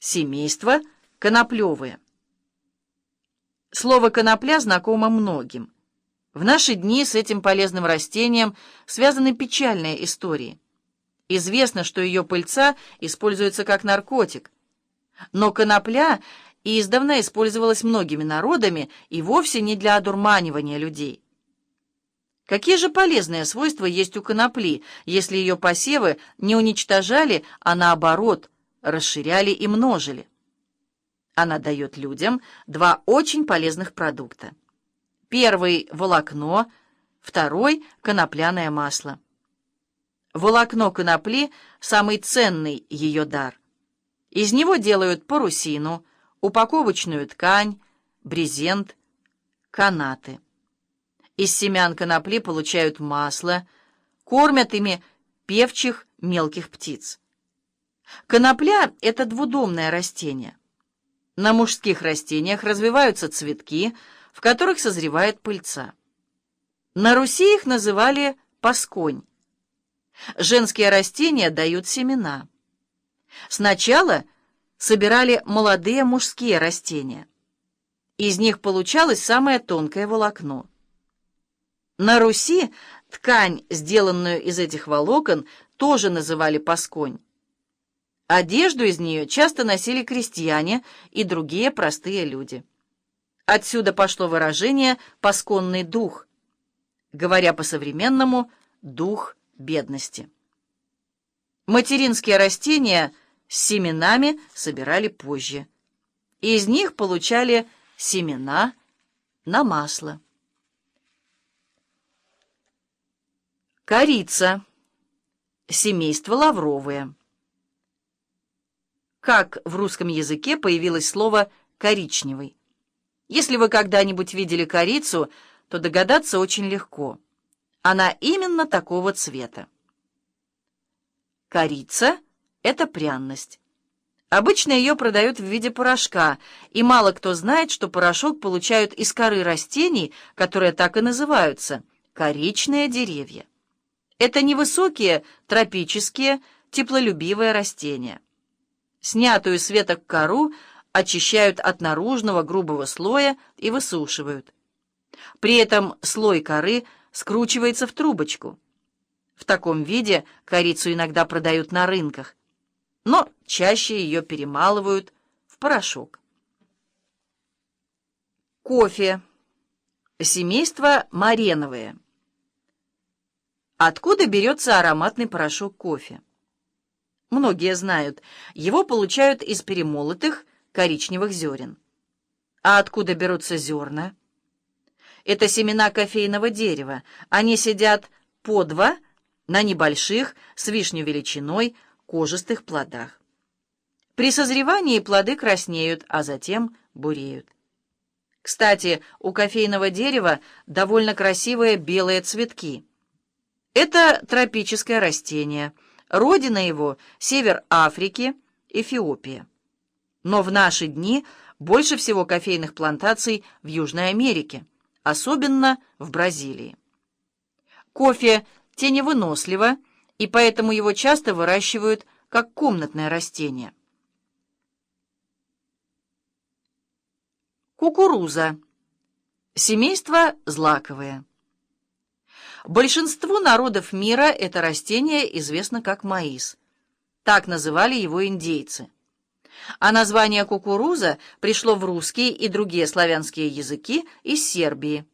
Семейство коноплевые. Слово «конопля» знакомо многим. В наши дни с этим полезным растением связаны печальные истории. Известно, что ее пыльца используется как наркотик. Но конопля издавна использовалась многими народами и вовсе не для одурманивания людей. Какие же полезные свойства есть у конопли, если ее посевы не уничтожали, а наоборот, расширяли и множили? Она дает людям два очень полезных продукта. Первый – волокно, второй – конопляное масло. Волокно конопли – самый ценный ее дар. Из него делают парусину, упаковочную ткань, брезент, канаты. Из семян конопли получают масло, кормят ими певчих мелких птиц. Конопля – это двудомное растение. На мужских растениях развиваются цветки, в которых созревает пыльца. На Руси их называли пасконь. Женские растения дают семена. Сначала собирали молодые мужские растения. Из них получалось самое тонкое волокно. На Руси ткань, сделанную из этих волокон, тоже называли пасконь. Одежду из нее часто носили крестьяне и другие простые люди. Отсюда пошло выражение «пасконный дух», говоря по-современному «дух бедности». Материнские растения с семенами собирали позже. Из них получали семена на масло. Корица. Семейство лавровые. Как в русском языке появилось слово «коричневый»? Если вы когда-нибудь видели корицу, то догадаться очень легко. Она именно такого цвета. Корица — это пряность. Обычно ее продают в виде порошка, и мало кто знает, что порошок получают из коры растений, которые так и называются — коричные деревья. Это невысокие, тропические, теплолюбивые растения. Снятую с веток кору очищают от наружного грубого слоя и высушивают. При этом слой коры скручивается в трубочку. В таком виде корицу иногда продают на рынках, но чаще ее перемалывают в порошок. Кофе. Семейство мареновые. Откуда берется ароматный порошок кофе? Многие знают, его получают из перемолотых коричневых зерен. А откуда берутся зерна? Это семена кофейного дерева. Они сидят по два на небольших, с вишню величиной, кожистых плодах. При созревании плоды краснеют, а затем буреют. Кстати, у кофейного дерева довольно красивые белые цветки – это тропическое растение. Родина его – север Африки, Эфиопия. Но в наши дни больше всего кофейных плантаций в Южной Америке, особенно в Бразилии. Кофе теневыносливо, и поэтому его часто выращивают как комнатное растение. Кукуруза. Семейство злаковое. Большинству народов мира это растение известно как маис. Так называли его индейцы. А название кукуруза пришло в русский и другие славянские языки из Сербии.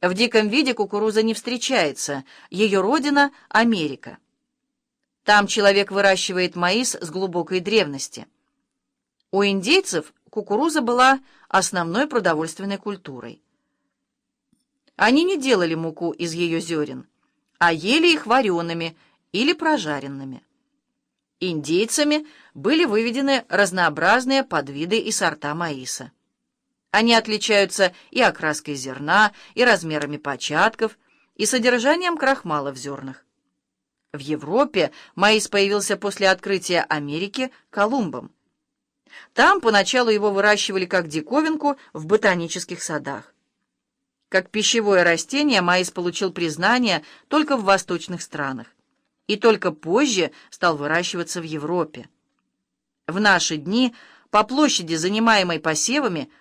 В диком виде кукуруза не встречается, ее родина – Америка. Там человек выращивает маис с глубокой древности. У индейцев кукуруза была основной продовольственной культурой. Они не делали муку из ее зерен, а ели их вареными или прожаренными. Индейцами были выведены разнообразные подвиды и сорта маиса. Они отличаются и окраской зерна, и размерами початков, и содержанием крахмала в зернах. В Европе маис появился после открытия Америки Колумбом. Там поначалу его выращивали как диковинку в ботанических садах. Как пищевое растение маис получил признание только в восточных странах и только позже стал выращиваться в Европе. В наши дни по площади, занимаемой посевами,